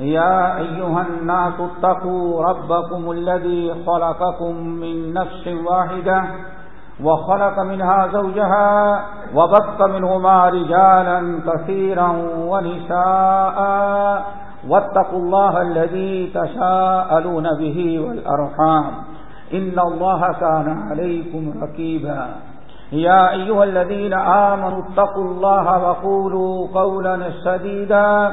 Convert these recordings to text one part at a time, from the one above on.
يا أيها الناس اتقوا ربكم الذي خلقكم من نفس واحدة وخلق منها زوجها وبط منهما رجالا كثيرا ونساء واتقوا الله الذي تساءلون به والأرحام إن الله كان عليكم ركيبا يا أيها الذين آمنوا اتقوا الله وقولوا قولا سديدا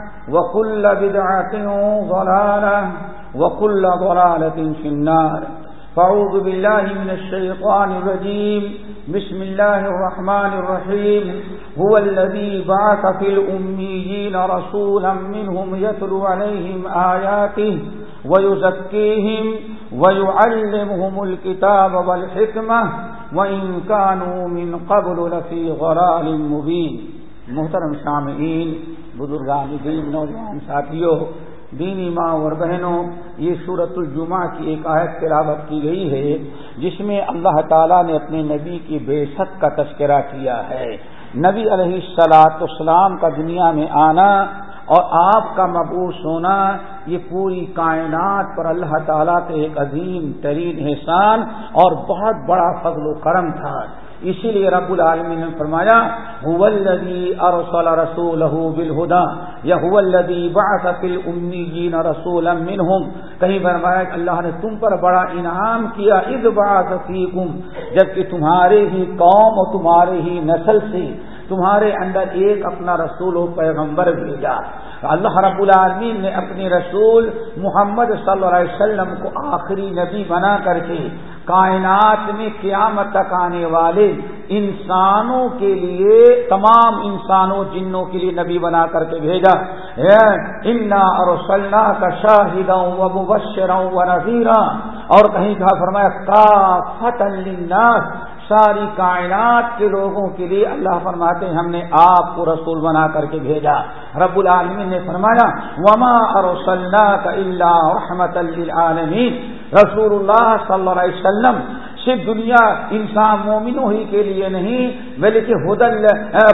وكل بدعة ضلالة وكل ضلالة في النار فعوذ بالله من الشيطان الرجيم بسم الله الرحمن الرحيم هو الذي بعث في الأميين رسولا منهم يتلو عليهم آياته ويزكيهم ويعلمهم الكتاب والحكمة وإن كانوا من قبل لفي غرال مبين محترم سامعین بزرگان، دین نوجوان ساتھیوں، دینی ماں اور بہنوں، یہ صورت الجمعہ کی ایک آیت تلاوت کی گئی ہے، جس میں اللہ تعالیٰ نے اپنے نبی کی بے شک کا تذکرہ کیا ہے۔ نبی علیہ السلاط اسلام کا دنیا میں آنا اور آپ کا مبوس ہونا، یہ پوری کائنات پر اللہ تعالیٰ کے ایک عظیم ترین احسان اور بہت بڑا فضل و کرم تھا۔ اسی لیے رب العالمین نے فرمایا ارسل رسول بالہدا یا رسول کہیں فرمایا کہ اللہ نے تم پر بڑا انعام کیا از بات فیکم جبکہ تمہارے ہی قوم اور تمہارے ہی نسل سے تمہارے اندر ایک اپنا رسول و پیغمبر بھیجا۔ اللہ رب العالمین نے اپنے رسول محمد صلی اللہ علیہ وسلم کو آخری نبی بنا کر کے کائنات میں قیامت تک آنے والے انسانوں کے لیے، تمام انسانوں، جنوں کے لیے نبی بنا کر کے بھیجا۔ انا اور صلاح کا شاہد و و نذیرہ اور کہیں کہا فرمایا کا فتح ساری کائنات کے لوگوں کے لیے اللہ فرماتے ہیں، ہم نے آپ کو رسول بنا کر کے بھیجا۔ رب العالمین نے فرمایا، وما کا اللہ رحمت للعالمین رسول اللہ صلی اللہ علیہ وسلم صرف دنیا انسان مومنوں ہی کے لیے نہیں، بلکہ حدل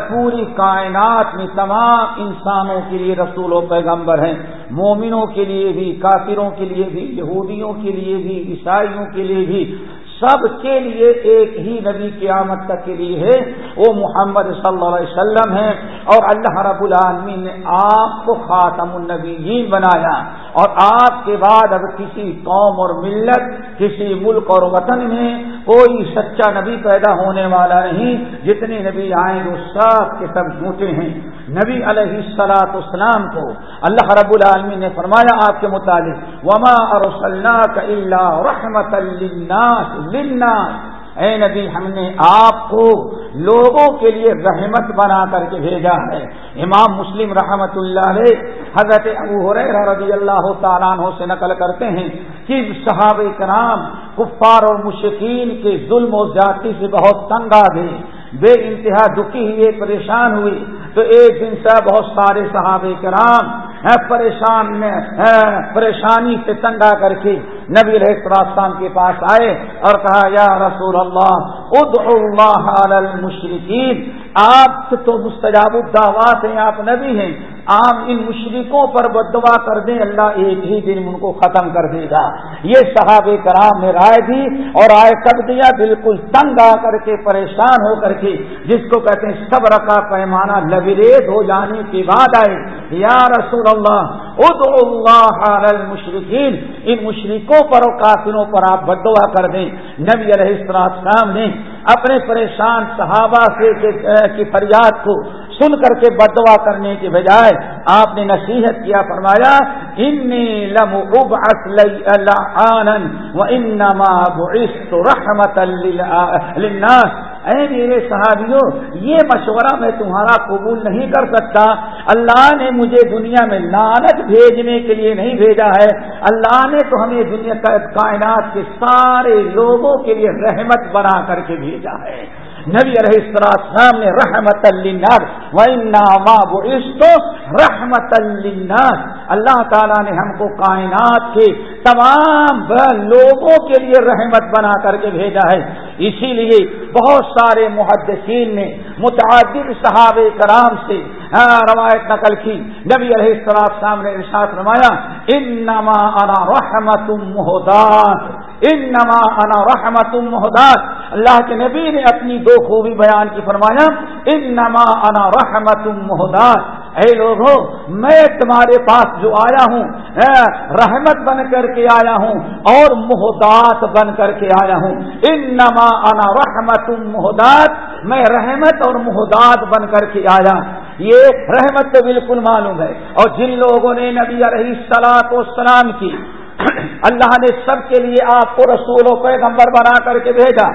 پوری کائنات میں تمام انسانوں کے لیے رسول و پیغمبر ہیں۔ مومنوں کے لیے بھی، کافروں کے لیے بھی، یہودیوں کے لیے بھی، عیسائیوں کے لیے بھی۔ سب کے لیے ایک ہی نبی قیامت تک کے لیے ہے۔ وہ محمد صلی اللہ علیہ وسلم ہے اور اللہ رب العالمین نے آپ کو خاتم النبیین بنایا۔ اور آپ کے بعد اب کسی قوم اور ملت، کسی ملک اور وطن میں کوئی سچا نبی پیدا ہونے والا نہیں، جتنے نبی آئیں وہ سب کے سب جھوٹے ہیں۔ نبی علیہ السلاط اسلام کو اللہ رب العالمین نے فرمایا آپ کے مطابق وما اور اللہ رحمت اے نبی، ہم نے آپ کو لوگوں کے لیے رحمت بنا کر کے بھیجا ہے۔ امام مسلم رحمت اللہ علیہ حضرت ابو رضی اللہ تعالیٰ عنہ سے نقل کرتے ہیں کہ صحابہ کرام کفار اور مشقین کے ظلم و زیادتی سے بہت تنگ آ گئے، بے انتہا دکھی ہوئے، پریشان ہوئے۔ تو ایک دن سے بہت سارے صحابہ کرام پریشان پریشانی سے تنگا کر کے نبی علیہ السلام کے پاس آئے اور کہا، یا رسول اللہ، ادعو اللہ علی المشرکین۔ آپ تو مستجاب الدعوات ہیں، آپ نبی ہیں۔ آپ ان مشرقوں پر بدوا کر دیں، اللہ ایک ہی دن ان کو ختم کر دے گا۔ یہ صحاب کرام نے رائے دی اور رائے کر دیا، بالکل تنگ آ کر کے، پریشان ہو کر کے۔ جس کو کہتے ہیں صبر کا پیمانہ لبریز ہو جانے کے بعد آئے۔ یا رسول اللہ، ادعو اللہ المشرقین ان مشرقوں پر اور کافروں پر آپ بدعا کر دیں۔ نبی علیہ السلام نے اپنے پریشان صحابہ سے کی فریاد کو سن کر کے بدعا کرنے کے بجائے آپ نے نصیحت کیا، فرمایا انی لم رحمت للناس اے میرے صحابیوں، یہ مشورہ میں تمہارا قبول نہیں کر سکتا۔ اللہ نے مجھے دنیا میں لانت بھیجنے کے لیے نہیں بھیجا ہے۔ اللہ نے تو ہمیں دنیا کائنات کے سارے لوگوں کے لیے رحمت بنا کر کے بھیجا ہے۔ نبی علیہ السلام نے رحمت رحمت اللہ تعالیٰ نے ہم کو کائنات کے تمام لوگوں کے لیے رحمت بنا کر کے بھیجا ہے۔ اسی لیے بہت سارے محدثین نے متعدد صحاب کرام سے روایت نقل کی۔ نبی علیہ السلام نے ارشاد رمایا ان نما انا رحمت محداد ان نما انا رحمت محداد اللہ کے نبی نے اپنی دو خوبی بیان کی، فرمایا ان نما انا رحمت محداد اے لوگ میں تمہارے پاس جو آیا ہوں رحمت بن کر کے آیا ہوں اور محدات بن کر کے آیا ہوں۔ ان نما انا رحمت محداد میں رحمت اور محداد بن کر کے آیا یہ رحمت تو بالکل معلوم ہے۔ اور جن لوگوں نے نبی علیہ السلاط و سلام کی، اللہ نے سب کے لیے آپ کو رسول و پیغمبر بنا کر کے بھیجا۔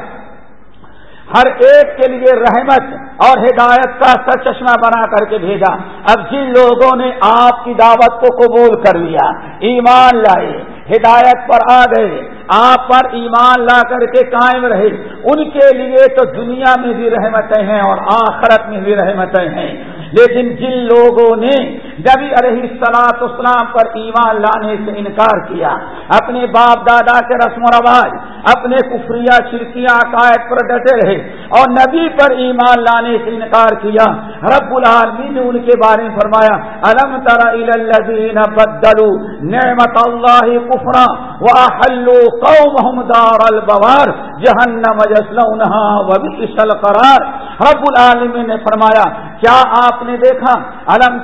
ہر ایک کے لیے رحمت اور ہدایت کا سر چشمہ بنا کر کے بھیجا۔ اب جن لوگوں نے آپ کی دعوت کو قبول کر لیا، ایمان لائے، ہدایت پر آ گئے، آپ پر ایمان لا کر کے قائم رہے۔ ان کے لیے تو دنیا میں بھی رحمتیں ہیں اور آخرت میں بھی رحمتیں ہیں۔ لیکن جن لوگوں نے جبھی علیہ سلاط اسلام پر ایمان لانے سے انکار کیا، اپنے باپ دادا کے رسم و رواج، اپنے کفریہ شرکیاں عقائد پر ڈٹے رہے اور نبی پر ایمان لانے سے انکار کیا۔ رب العالمین نے ان کے بارے میں فرمایا، الم ترین بدلو نعمت اللہ کفرا واحلوا قومهم دار البوار جہنم یصلونها وبئس القرار رب العالمین نے فرمایا، کیا آپ نے دیکھا؟ الم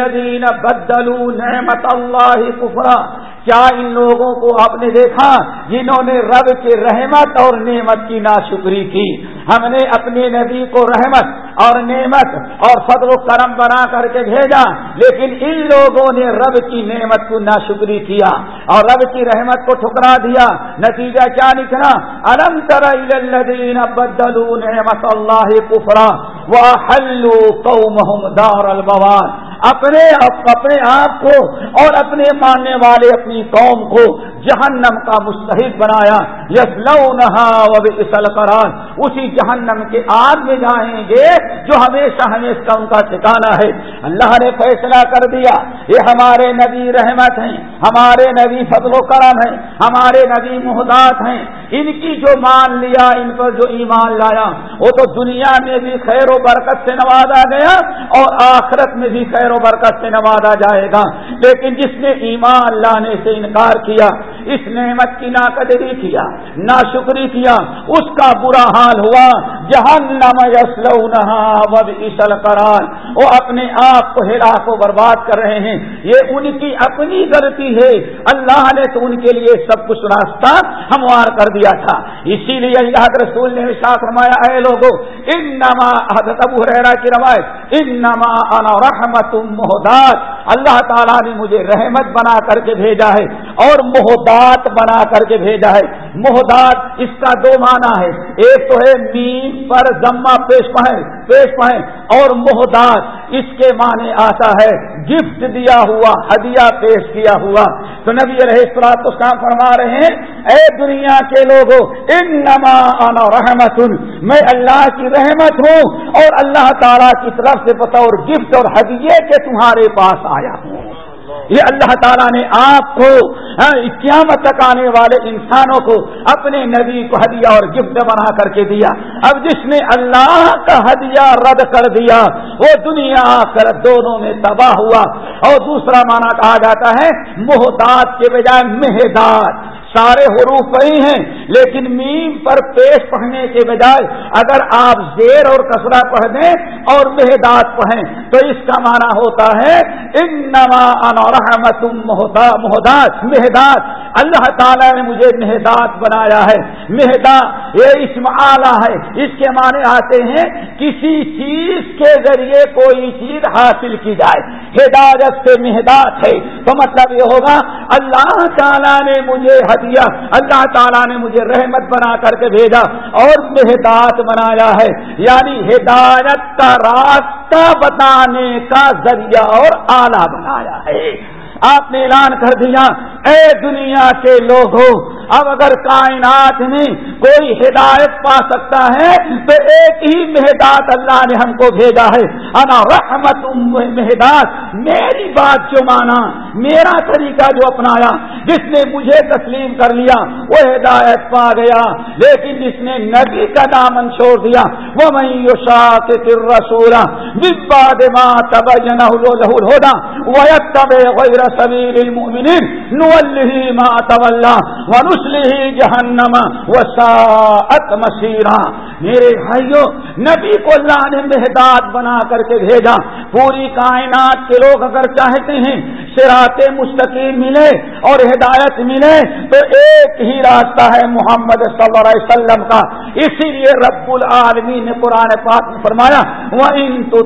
الذین بدلو نعمت اللہ کفرا۔ کیا ان لوگوں کو آپ نے دیکھا جنہوں نے رب کے رحمت اور نعمت کی ناشکری کی؟ ہم نے اپنے نبی کو رحمت اور نعمت اور فضل و کرم بنا کر کے بھیجا، لیکن ان لوگوں نے رب کی نعمت کو ناشکری کیا اور رب کی رحمت کو ٹھکرا دیا۔ نتیجہ کیا نکلا؟ الم الذین بدلو نعمت اللہ کفرا قومهم دار البوار۔ اپنے اپنے آپ کو اور اپنے ماننے والے اپنی قوم کو جہنم کا مستحد بنایا یس لو نہا قرآن اسی جہنم کے آگ میں جائیں گے جو ہمیشہ ہمیشہ ان کا ٹھکانا ہے۔ اللہ نے فیصلہ کر دیا، یہ ہمارے نبی رحمت ہیں، ہمارے نبی فضل و کرم ہیں، ہمارے نبی محدات ہیں۔ ان کی جو مان لیا، ان پر جو ایمان لایا، وہ تو دنیا میں بھی خیر و برکت سے نوازا گیا اور آخرت میں بھی خیر و برکت سے نوازا جائے گا۔ لیکن جس نے ایمان لانے سے انکار کیا اس نعمت کی ناقدری کیا نا شکری کیا، اس کا برا حال ہوا، جہنم اسل کران وہ اپنے آپ کو ہلا کو برباد کر رہے ہیں۔ یہ ان کی اپنی غلطی ہے۔ اللہ نے تو ان کے لیے سب کچھ راستہ ہموار کر دیا تھا۔ اسی لیے اللہ کے رسول نے ساتھ رمایا ہے لوگوں ان نما حضرت ابو رحرا کی روایت ان نما انا رحمت محداد اللہ تعالیٰ نے مجھے رحمت بنا کر کے بھیجا ہے اور محدات بنا کر کے بھیجا ہے۔ محدات اس کا دو معنی ہے ایک تو ہے میم پر ضمہ پیش پہیں پیش پہیں اور محدات اس کے معنی آتا ہے گفٹ دیا ہوا، ہدیہ پیش کیا ہوا۔ تو نبی رہے تو کام فرما رہے ہیں، اے دنیا کے لوگوں ان نما آنا رحمت میں اللہ کی رحمت ہوں اور اللہ تعالیٰ کی طرف سے بطور گفٹ اور ہدیے کے تمہارے پاس آیا۔ ہوں یہ اللہ تعالیٰ نے آپ کو قیامت تک آنے والے انسانوں کو اپنے نبی کو ہدیہ اور گفٹ بنا کر کے دیا. اب جس نے اللہ کا ہدیہ رد کر دیا، وہ دنیا کر دونوں میں تباہ ہوا. اور دوسرا مانا کہا جاتا ہے، محتاط کے بجائے مہداد. سارے حروف وہی ہیں، لیکن میم پر پیش پڑھنے کے بجائے اگر آپ زیر اور کسرا پڑھ دیں اور مہداد پڑھیں، تو اس کا معنی ہوتا ہے ان نما انحمت محداد مہداد اللہ تعالیٰ نے مجھے مہداد بنایا ہے۔ مہدا یہ اسم آلہ ہے۔ اس کے معنی آتے ہیں، کسی چیز کے ذریعے کوئی چیز حاصل کی جائے۔ ہدایت سے مہداد ہے۔ تو مطلب یہ ہوگا، اللہ تعالیٰ نے مجھے دیا۔ اللہ تعالیٰ نے مجھے رحمت بنا کر کے بھیجا اور ہدایت بنایا ہے۔ یعنی ہدایت کا راستہ بتانے کا ذریعہ اور آلہ بنایا ہے۔ آپ نے اعلان کر دیا اے دنیا کے لوگوں، اب اگر کائنات میں کوئی ہدایت پا سکتا ہے، تو ایک ہی مہدات اللہ نے ہم کو بھیجا ہے۔ انا رحمت مہدات، میری بات جو مانا، میرا طریقہ جو اپنایا، جس نے مجھے تسلیم کر لیا، وہ ہدایت پا گیا۔ لیکن جس نے نبی کا دامن چھوڑ دیا وہ میں شاخ رسولہ باد ماں تب جنا ہودا وہ تب سبیل المؤمنین نوله ما تولى ونسله جهنم وساءت مسيرا میرے بھائیوں نبی کو اللہ نے مہداد بنا کر کے بھیجا۔ پوری کائنات کے لوگ اگر چاہتے ہیں سرات مستقیم ملے اور ہدایت ملے، تو ایک ہی راستہ ہے محمد صلی اللہ علیہ وسلم کا۔ اسی لیے رب العالمین نے قرآن پاک میں فرمایا وہ ان تو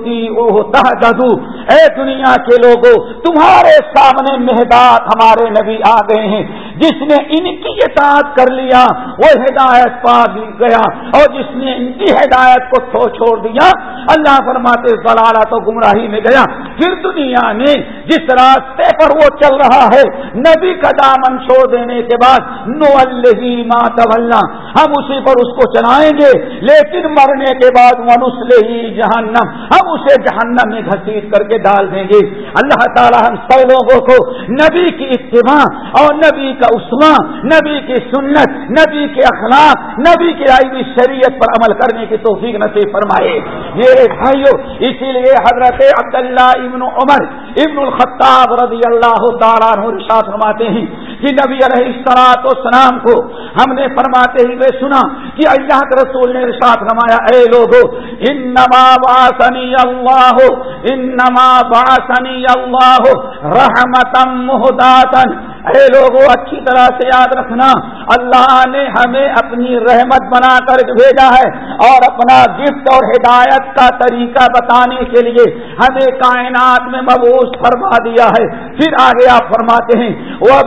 اے دنیا کے لوگوں تمہارے سامنے مہداد ہمارے نبی آ گئے ہیں۔ جس نے ان کی اطاعت کر لیا، وہ ہدایت پا گیا۔ اور جس نے ان کی ہدایت کو تو چھوڑ دیا، اللہ فرماتے ضلالہ تو گمراہی میں گیا۔ پھر دنیا نے جس راستے پر وہ چل رہا ہے، نبی کا دامن چھوڑ دینے کے بعد نو اللہ طلّہ ہم اسی پر اس کو چلائیں گے، لیکن مرنے کے بعد منسل ہی جہنم۔ ہم اسے جہنم میں گھسیٹ کر کے ڈال دیں گے۔ اللہ تعالیٰ ہم سب لوگوں کو نبی کی اتباع اور نبی کا عثما نبی کی سنت، نبی کے اخلاق، نبی کی آئی ہوئی شریعت پر عمل کرنے کی توفیق نصیب فرمائے۔ میرے بھائیوں اسی لیے حضرت عبداللہ ابن عمر، ابن الخطاب رضی اللہ تعالیٰ رشاد فرماتے ہیں کہ نبی علیہ السلاط و سلام کو ہم نے فرماتے ہوئے سنا کہ اللہ کے رسول نے ارشاد فرمایا، اے لوگو، انما باسنی اللہ، انما باسنی اللہ رحمتم محداتن اے لوگوں اچھی طرح سے یاد رکھنا، اللہ نے ہمیں اپنی رحمت بنا کر بھیجا ہے اور اپنا گفٹ اور ہدایت کا طریقہ بتانے کے لیے ہمیں کائنات میں مبوس فرما دیا ہے۔ پھر آگے آپ فرماتے ہیں وہ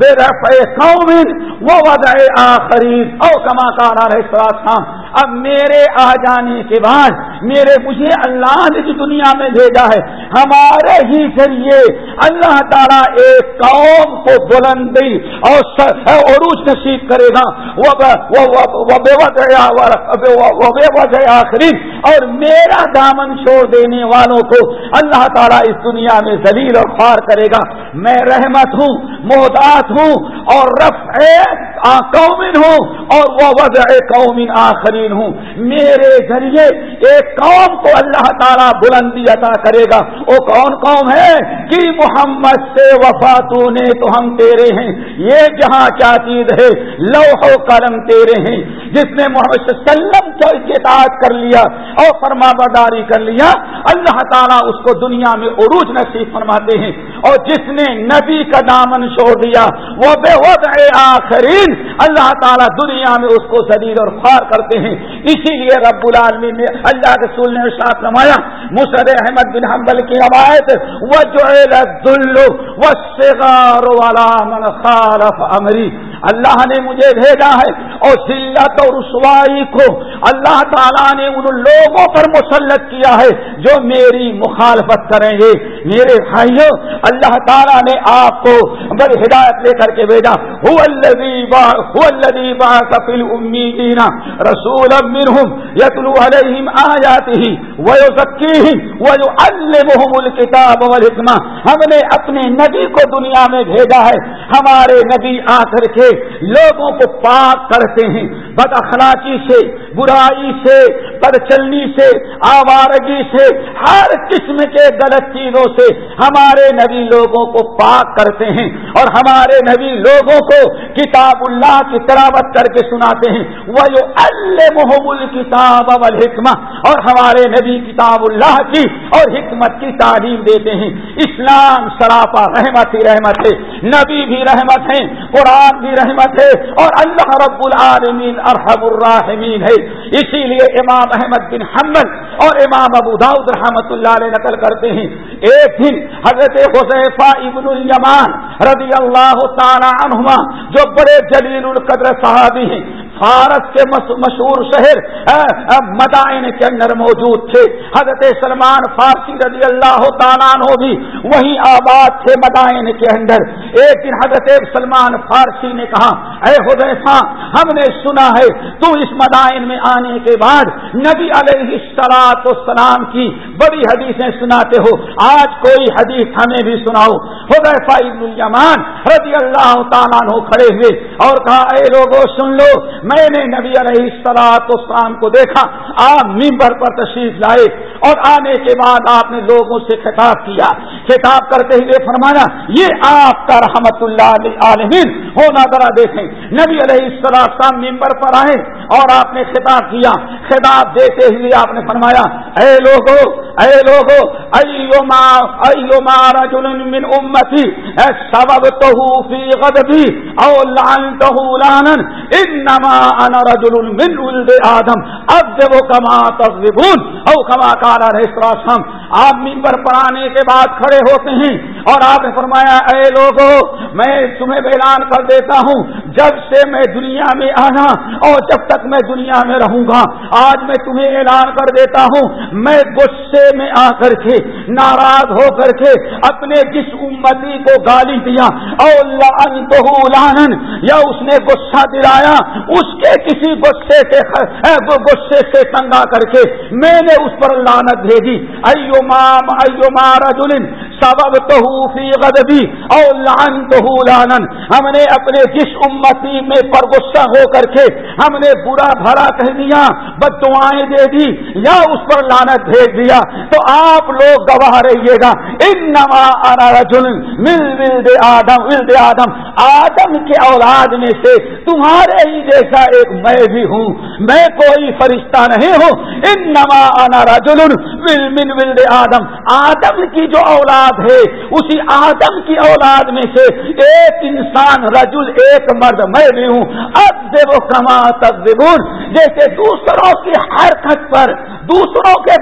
بے رف قومن وہ وضع آخری او کما کارا رہے اب میرے آ جانے کے بعد میرے مجھے اللہ نے جو دنیا میں بھیجا ہے، ہمارے ہمارے ہی ذریعے اللہ تعالیٰ ایک قوم کو بلندی اور عروج نصیب کرے گا۔ وہ آخری۔ اور میرا دامن چھوڑ دینے والوں کو اللہ تعالیٰ اس دنیا میں ذلیل اور خوار کرے گا۔ میں رحمت ہوں محتاط ہوں اور رف قومن ہوں اور وہ وضع قومن آخرین ہوں۔ میرے ذریعے ایک قوم کو اللہ تعالیٰ بلندی عطا کرے گا۔ وہ کون قوم ہے؟ کہ محمد سے وفاتوں نے تو ہم تیرے ہیں۔ یہ جہاں کیا چیز ہے؟ لوہ و کرم تیرے ہیں۔ جس نے محمد صلی اللہ علیہ وسلم کو اطاعت کر لیا اور فرما برداری کر لیا، اللہ تعالیٰ اس کو دنیا میں عروج نصیب فرماتے ہیں۔ اور جس نے نبی کا دامن چھوڑ دیا، وہ بے وضع آخرین اللہ تعالیٰ دنیا میں اس کو شدید اور خوار کرتے ہیں۔ اسی لیے رب العالمین نے اللہ کے سول نے ساتھ نمایا مسر احمد بن حنبل کی روایت وہ جو والا من خالف امری اللہ نے مجھے بھیجا ہے اور ذلت اور رسوائی کو اللہ تعالیٰ نے ان لوگوں پر مسلط کیا ہے جو میری مخالفت کریں گے۔ میرے بھائیوں اللہ تعالیٰ نے آپ کو بڑی ہدایت لے کر کے بھیجا۔ رسول یتلو علیہم آیاتہ ویزکیہم ویعلمہم الکتاب والحکمہ۔ ہم نے اپنے نبی کو دنیا میں بھیجا ہے۔ ہمارے نبی آ کر کے لوگوں کو پاک کرتے ہیں بد اخلاقی سے برائی سے بد سے، آوارگی سے، ہر قسم کے غلط چیزوں سے ہمارے نبی لوگوں کو پاک کرتے ہیں اور ہمارے نبی لوگوں کو کتاب اللہ کی تلاوت کر کے سناتے ہیں۔ وہ جو المحب کتاب الحکمہ اور ہمارے نبی کتاب اللہ کی اور حکمت کی تعلیم دیتے ہیں۔ اسلام سراپا رحمت ہی رحمت ہے، نبی بھی رحمت ہے قرآن بھی رحمت ہے اور اللہ رب العالمین ارحم الراحمین ہے۔ اسی لیے امام احمد بن حمل اور امام ابو داؤد رحمت اللہ علیہ نقل کرتے ہیں۔ ایک دن حضرت حضیفہ ابن الیمان رضی اللہ تعالی عنہما، جو بڑے جلیل القدر صحابی ہیں فارس کے مشہور شہر مدائن کے اندر موجود تھے۔ حضرت سلمان فارسی رضی اللہ تعالیٰ عنہ بھی وہی آباد تھے مدائن کے اندر۔ ایک دن حضرت سلمان فارسی نے کہا، اے حضیفہ ہم نے سنا ہے، تو اس مدائن میں آنے کے بعد نبی علیہ سلاط السلام کی بڑی حدیثیں سناتے ہو۔ آج کوئی حدیث ہمیں بھی سناؤ۔ حضیفہ ابن الیمان رضی اللہ تعالیٰ عنہ کھڑے ہوئے۔ اور کہا اے لوگوں سن لو میں نے نبی علیہ السلاط اسلام کو دیکھا آپ ممبر پر تشریف لائے اور آنے کے بعد آپ نے لوگوں سے خطاب کیا۔ خطاب کرتے ہوئے فرمایا، یہ آپ کا رحمت اللہ عالمین ہونا ذرا دیکھیں، نبی علیہ السلام ممبر پر آئے اور آپ نے خطاب کیا۔ خطاب دیتے ہوئے آپ نے فرمایا، اے لوگو اے لوگو، ایوما ایوما رجل من امتی سبب فی غضبی او لعنتہ لعنن انما انا رجل من ولد آدم۔ اب جب کما تغذبون او کما کارا رہے آپ ممبر پر آنے کے بعد کھڑے ہوتے ہیں اور آپ نے فرمایا، اے لوگو، میں تمہیں اعلان کر دیتا ہوں، جب سے میں دنیا میں آنا اور جب تک میں دنیا میں رہوں گا، آج میں تمہیں اعلان کر دیتا ہوں، میں غصے میں آ کر کے، ناراض ہو کر کے اپنے جس امتی کو گالی دیا اور یا اس نے غصہ دلایا، اس کے کسی غصے سے غصے سے تنگا کر کے میں نے اس پر لانت بھیجی۔ ایو مام ایو مارا جلن فی غدبی اور لان تو لانن ہم نے اپنے جس امتی میں پر غصہ ہو کر کے ہم نے برا بھرا کہہ دیا، بد دعائیں دے دی یا اس پر لانت بھیج دیا، تو آپ لوگ گواہ رہیے گا۔ ان نما رجل مل مل دے آدم مل دے آدم آدم کے اولاد میں سے تمہارے ہی جیسا ایک میں بھی ہوں۔ میں کوئی فرشتہ نہیں ہوں۔ ان نما آنا رجل مل مل مل دے آدم۔ آدم کی جو اولاد اولاد ہے، اسی آدم کی اولاد میں سے ایک انسان رجل، ایک مرد میں بھی ہوں۔ اب دیو کما تب جیسے دوسروں کی حرکت پر دوسروں کے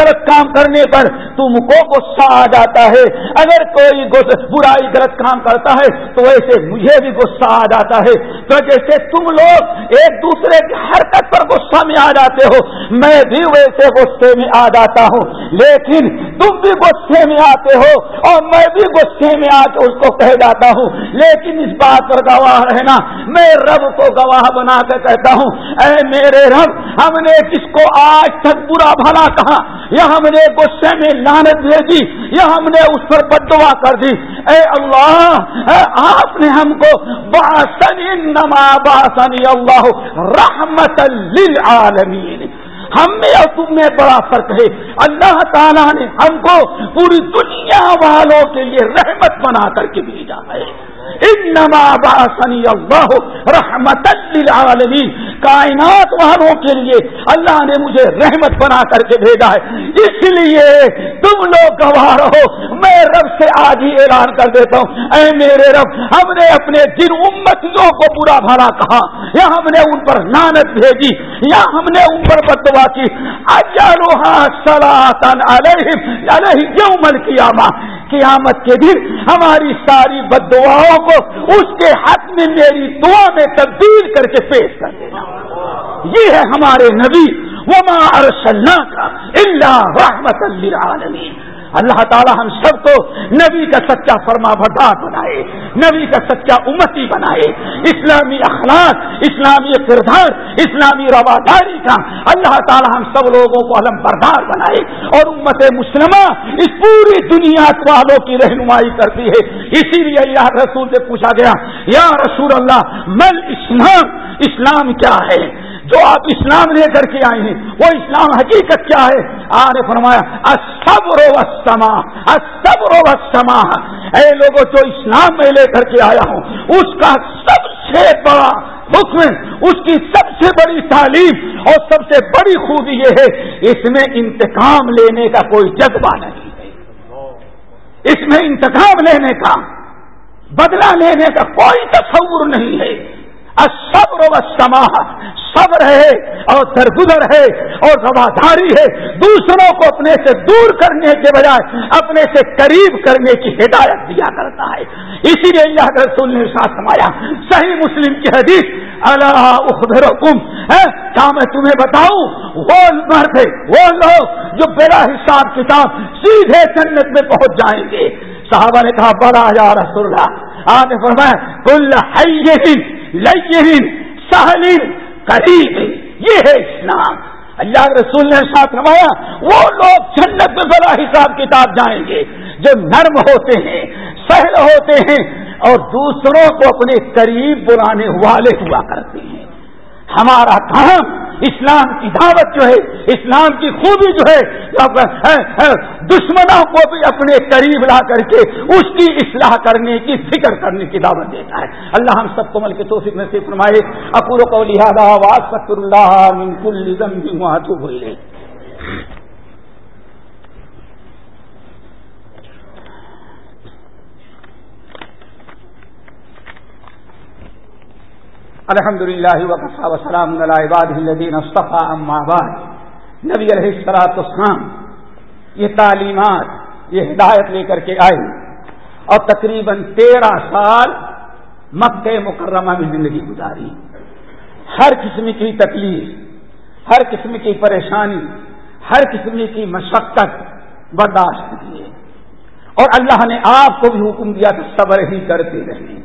غلط کام کرنے پر تم کو غصہ آ جاتا ہے۔ اگر کوئی برائی، غلط کام کرتا ہے، تو ویسے مجھے بھی غصہ آ جاتا ہے۔ تو جیسے تم لوگ ایک دوسرے کی حرکت پر غصہ میں آ جاتے ہو، میں بھی ویسے غصے میں آ جاتا ہوں۔ لیکن تم بھی غصے میں آتے ہو اور میں بھی غصے میں آ کے اس کو کہہ جاتا ہوں۔ لیکن اس بات پر گواہ رہنا، میں رب کو گواہ بنا کے کہتا ہوں، اے میرے رب، ہم نے کس کو آج تک برا بھلا کہا یا ہم نے غصے میں لانت بھیجی یا ہم نے اس پر بدوا کر دی۔ اے اللہ، اے آپ نے ہم کو باسنی نما باسنی اللہ رحمت للعالمین۔ ہم میں اور تم میں بڑا فرق ہے۔ اللہ تعالیٰ نے ہم کو پوری دنیا والوں کے لیے رحمت بنا کر کے بھیجا ہے۔ انما باسنی اللہ رحمت للعالمین کائنات والوں کے لیے اللہ نے مجھے رحمت بنا کر کے بھیجا ہے. اس لیے تم لوگ گواہ رہو. میں رب سے آج ہی اعلان کر دیتا ہوں. اے میرے رب، ہم نے اپنے جن امتیوں کو برا بھلا کہا. یا ہم نے ان پر نانت بھیجی. یا ہم نے ان پر بدوا کی. اجلوہا سلاتن علیہم، علیہ یوم القیامہ. قیامت کے دن ہماری ساری بد دعاؤں کو اس کے حق میں میری دعا میں تبدیل کر کے پیش کر دینا۔ یہ ہے ہمارے نبی۔ وما ارسلنا کا اللہ رحمت للعالمین اللہ تعالی ہم سب کو نبی کا سچا فرما بردار بنائے، نبی کا سچا امتی بنائے۔ اسلامی اخلاق، اسلامی کردار، اسلامی رواداری کا اللہ تعالی ہم سب لوگوں کو علم بردار بنائے۔ اور امت مسلمہ اس پوری دنیا والوں کی رہنمائی کرتی ہے۔ اسی لیے اللہ رسول سے پوچھا گیا، یا رسول اللہ، مل اسلام اسلام کیا ہے؟ جو آپ اسلام لے کر کے آئے ہیں، وہ اسلام حقیقت کیا ہے؟ آر فرمایا سب رو سما اے لوگوں جو اسلام میں لے کر کے آیا ہوں، اس کا سب سے بڑا حکم، اس کی سب سے بڑی تعلیم اور سب سے بڑی خوبی یہ ہے، اس میں انتقام لینے کا کوئی جذبہ نہیں۔ ہے اس میں انتقام لینے کا، بدلہ لینے کا کوئی تصور نہیں ہے۔ صبر و سما صبر ہے اور درگزر ہے اور رواداری ہے۔ دوسروں کو اپنے سے دور کرنے کے بجائے اپنے سے قریب کرنے کی ہدایت دیا کرتا ہے۔ اسی لیے اللہ رسول نے ساتھ سمایا صحیح مسلم کی حدیث اللہ اخبر حکم ہے، کیا میں تمہیں بتاؤں؟ وہ مرد وہ لوگ جو بلا حساب کتاب سیدھے جنت میں پہنچ جائیں گے۔ صحابہ نے کہا بڑا یا رسول اللہ آپ نے فرمایا، کل لین سہلین قریب یہ ہے اسلام۔ اللہ رسول نے ساتھ روایا وہ لوگ جنت میں بڑا حساب کتاب جائیں گے جو نرم ہوتے ہیں، سہل ہوتے ہیں اور دوسروں کو اپنے قریب بلانے والے ہوا کرتے ہیں۔ ہمارا کام اسلام کی دعوت جو ہے، اسلام کی خوبی جو ہے دشمنوں کو بھی اپنے قریب لا کر کے اس کی اصلاح کرنے کی فکر کرنے کی دعوت دیتا ہے۔ اللہ ہم سب کو مل کے توفیق سے فرمائے۔ اپور کو لہٰذا واسط اللہ بولے الحمد للہ وقفہ وسلام الدین نبی علیہ السلاط اسلام یہ تعلیمات، یہ ہدایت لے کر کے آئی اور تقریباً تیرہ سال مکہ مکرمہ میں زندگی گزاری۔ ہر قسم کی تکلیف، ہر قسم کی پریشانی، ہر قسم کی مشقت برداشت کیے اور اللہ نے آپ کو بھی حکم دیا کہ صبر ہی کرتے رہے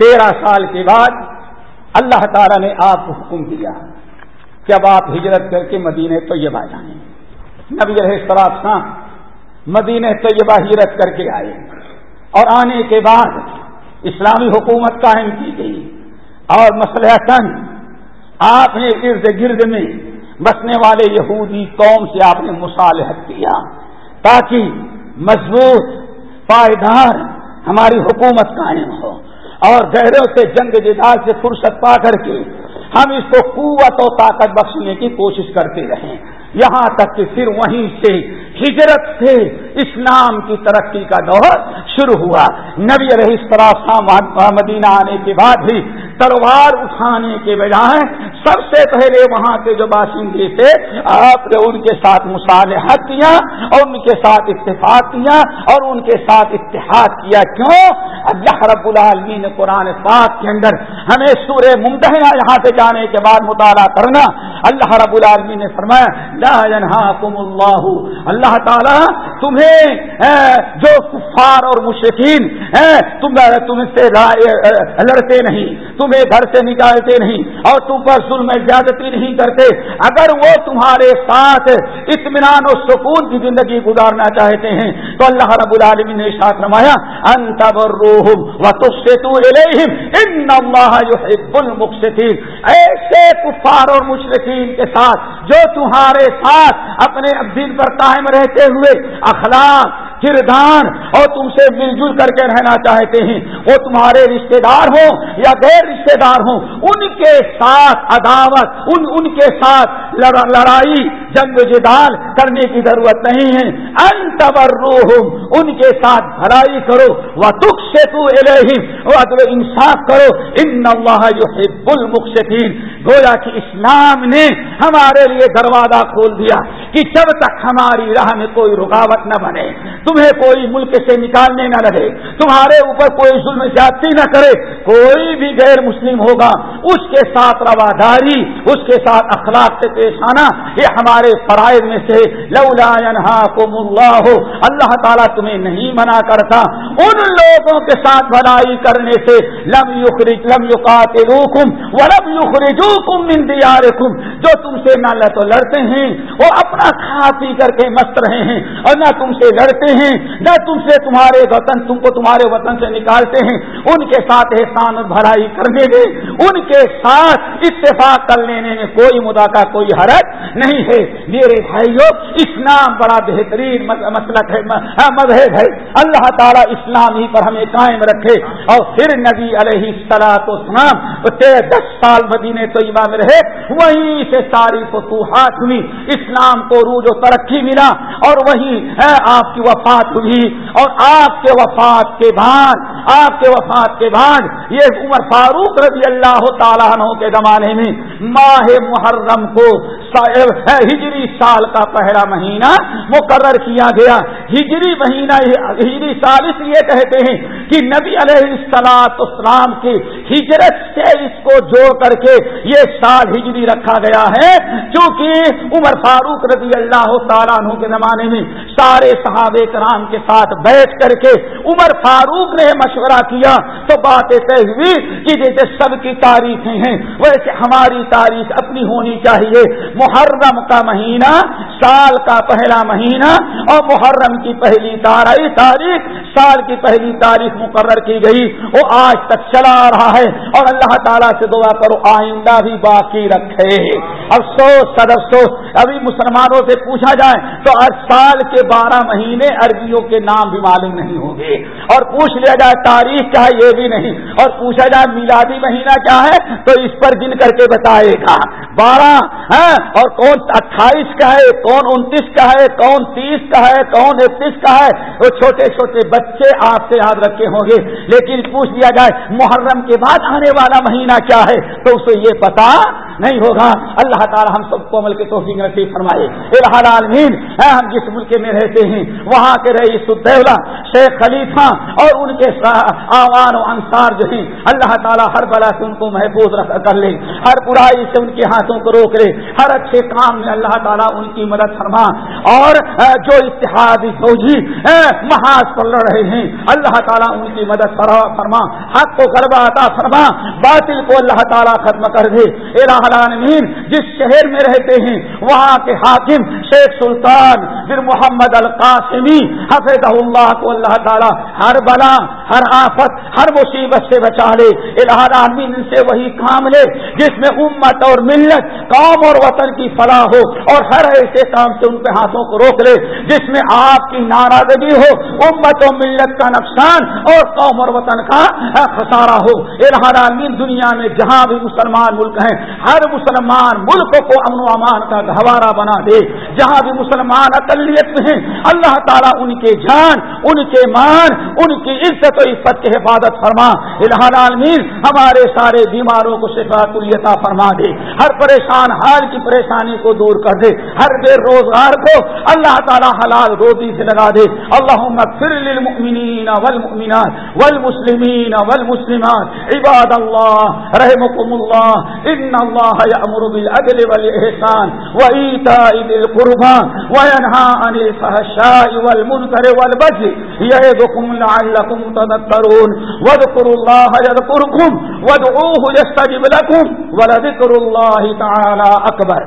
تیرہ سال کے بعد اللہ تعالیٰ نے آپ کو حکم دیا کہ اب آپ ہجرت کر کے مدینہ طیبہ جائیں۔ نبی رہے سراب مدینہ طیبہ ہجرت کر کے آئے۔ اور آنے کے بعد اسلامی حکومت قائم کی گئی۔ اور مسئلہ تن آپ نے ارد گرد میں بسنے والے یہودی قوم سے آپ نے مصالحت کیا تاکہ مضبوط پائیدار ہماری حکومت قائم ہو۔ اور گہروں سے جنگ جدال سے فرصت پا کر کے ہم اس کو قوت اور طاقت بخشنے کی کوشش کرتے رہیں۔ یہاں تک کہ پھر وہیں سے ہجرت سے اسلام کی ترقی کا دور شروع ہوا۔ نبی علیہ السلام مدینہ آنے کے بعد بھی تلوار اٹھانے کے بجائے سب سے پہلے وہاں کے جو باشندے تھے، آپ نے ان کے ساتھ مصالحت کیا اور ان کے ساتھ اتفاق کیا اور ان کے ساتھ اتحاد کیا۔ کیوں؟ اللہ رب العالمین نے قرآن پاک کے اندر ہمیں سورہ ممتحنا یہاں سے جانے کے بعد مطالعہ کرنا۔ اللہ رب العالمین نے فرمایا لا ينهاكم اللہ اللہ تعالی تمہیں جو کفار اور مشرقین تم تم سے لڑتے نہیں، تمہیں گھر سے نکالتے نہیں اور تم پر ظلم زیادتی نہیں کرتے۔ اگر وہ تمہارے ساتھ اطمینان و سکون کی زندگی گزارنا چاہتے ہیں، تو اللہ رب العالمین نے ساتھ رمایا ایسے کفار اور مشرقین کے ساتھ جو تمہارے ساتھ اپنے دن پر قائم رہتے ہوئے اخلاق کردار اور تم سے مل جل کر کے رہنا چاہتے ہیں۔ وہ تمہارے رشتہ دار ہوں یا غیر رشتہ دار ہوں، ان کے ساتھ عداوت، ان ان کے ساتھ لڑائی جنگ جدال کرنے کی ضرورت نہیں ہے۔ انتبر ان کے ساتھ بھلائی کرو۔ وہ دکھ سے تو عدل انصاف کرو۔ ان اللہ جو گویا کہ اسلام نے ہمارے لیے دروازہ کھول دیا کہ جب تک ہماری راہ میں کوئی رکاوٹ نہ بنے، تمہیں کوئی ملک سے نکالنے نہ رہے تمہارے اوپر کوئی ظلم زیادتی نہ کرے، کوئی بھی غیر مسلم ہوگا۔ اس کے ساتھ رواداری، اس کے ساتھ اخلاق سے پیش آنا، یہ ہمارے فرائض میں سے لولا کو اللہ اللہ تعالیٰ تمہیں نہیں منع کرتا۔ ان لوگوں کے ساتھ بھلائی کرنے سے لم یخرج لم یقاتلوکم ولم یخرجوکم من دیارکم۔ جو تم سے نہ تو لڑتے ہیں، وہ اپنا کھا پی کر کے مست رہے ہیں اور نہ تم سے لڑتے ہیں، نہ تم سے تمہارے وطن تم کو تمہارے وطن سے نکالتے ہیں۔ ان کے ساتھ احسان اور بھلائی کرنے میں، ان کے ساتھ اتفاق کر لینے میں کوئی مداخع کوئی حرج نہیں ہے۔ میرے بھائیوں اسلام بڑا بہترین مسلک ہے ہاں، مذہب ہے۔ اللہ تعالیٰ اسلام ہی پر ہمیں قائم رکھے۔ اور پھر نبی علیہ سلاط اسلام دس سال مدینے طیبہ میں رہے، وہیں سے ساری فتوحات ہوئی۔ اسلام کو روز و ترقی ملا اور وہی ہاں، آپ کی وفات ہوئی۔ اور آپ کے وفات کے بعد، آپ کے وفات کے بعد، یہ عمر فاروق رضی اللہ تعالیٰ عنہ کے زمانے میں ماہ محرم کو ہاں، ہجری سال کا پہلا مہینہ مقرر کیا گیا۔ ہجری مہینہ ہجری سال اس لیے کہتے ہیں کہ نبی علیہ السلاط اسلام کی ہجرت سے اس کو جوڑ کر کے یہ سال ہجری رکھا گیا ہے۔ کیونکہ عمر فاروق رضی اللہ تعالیٰ عنہ کے زمانے میں سارے صحابہ کرام کے ساتھ بیٹھ کر کے عمر فاروق نے مشورہ کیا تو بات طے ہوئی کہ جیسے سب کی تاریخیں ہیں ویسے ہماری تاریخ اپنی ہونی چاہیے۔ محرم کا مہینہ، سال کا پہلا مہینہ اور محرم کی پہلی تاریخ سال کی پہلی تاریخ مقرر کی گئی۔ وہ آج تک چلا رہا ہے اور اللہ تعالیٰ سے دعا کرو، آئندہ بھی باقی رکھے۔ افسوس سد افسوس ابھی مسلمانوں سے پوچھا جائے تو آج سال کے بارہ مہینے عربیوں کے نام بھی معلوم نہیں ہوں گے۔ اور پوچھ لیا جائے تاریخ کیا ہے یہ بھی نہیں۔ اور پوچھا جائے میلادی مہینہ کیا ہے تو اس پر گن کر کے بتائے گا۔ بارہ ہاں، اور کون اٹھائیس کا ہے کون انتیس کا ہے کون تیس کا ہے کون اکتیس کا ہے وہ چھوٹے چھوٹے بچے آپ سے یاد رکھے ہوں گے۔ لیکن پوچھ لیا جائے محرم کے بعد آنے والا مہینہ کیا ہے تو اسے یہ پتا نہیں ہوگا۔ اللہ تعالی ہم سب کو عمل کے توفیق نصیب فرمائے۔ عالمین ہم جس ملک میں رہتے ہیں، وہاں کے رئیس الدولہ، شیخ خلیفہ اور ان کے آوان و انصار جو ہیں، اللہ تعالیٰ ہر بلا سے ان کو محفوظ رکھ کر لے ہر برائی سے ان کے ہاتھوں کو روک لے، ہر اچھے کام میں اللہ تعالیٰ ان کی مدد فرما۔ اور جو اتحادی فوجی محاذ پر لڑ رہے ہیں، اللہ تعالیٰ ان کی مدد فرما حق کو غربہ عطا فرما۔ باطل کو اللہ تعالیٰ ختم کر دے۔ العالمین، جس شہر میں رہتے ہیں، وہاں کے حاکم شیخ سلطان پھر محمد القاسمی حفظ اللہ کو اللہ تعالیٰ ہر بلا، ہر آفت، ہر مصیبت سے بچا لے۔ العالمین سے وہی کام لے، جس میں امت اور ملت، قوم اور وطن کی فلاح ہو اور ہر ایسے کام سے ان کے ہاتھوں کو روک لے، جس میں آپ کی ناراضگی ہو، امت و ملت کا نقصان اور قوم اور وطن کا خسارہ ہو۔ العالمین، دنیا میں جہاں بھی مسلمان ملک ہیں، ہر مسلمان ملک کو امن و امان کا گہوارہ بنا دے۔ جہاں بھی مسلمان اقلیت میں ہیں، اللہ تعالیٰ ان کے جان، ان کے مان، ان کی عزت و عزت کی حفاظت فرما۔ العالمین، ہمارے سارے بیماروں کو شفاعت الیتا فرما دے۔ ہر پریشان حال کی پریشانی کو دور کر دے۔ ہر بے روزگار کو اللہ تعالیٰ حلال روزی سے لگا دے۔ اللہ فر للمؤمنین والمؤمنات والمسلمین والمسلمات۔ عباد اللہ رحمكم اللہ۔ ان اللہ یأمر بالعدل والإحسان وإيتاء ذي القربى وينهى عن الفحشاء والمنكر والبغي يعظكم لعلكم تذكرون واذكروا الله يذكركم وادعوه يستجب لكم ولذكر الله تعالى اکبر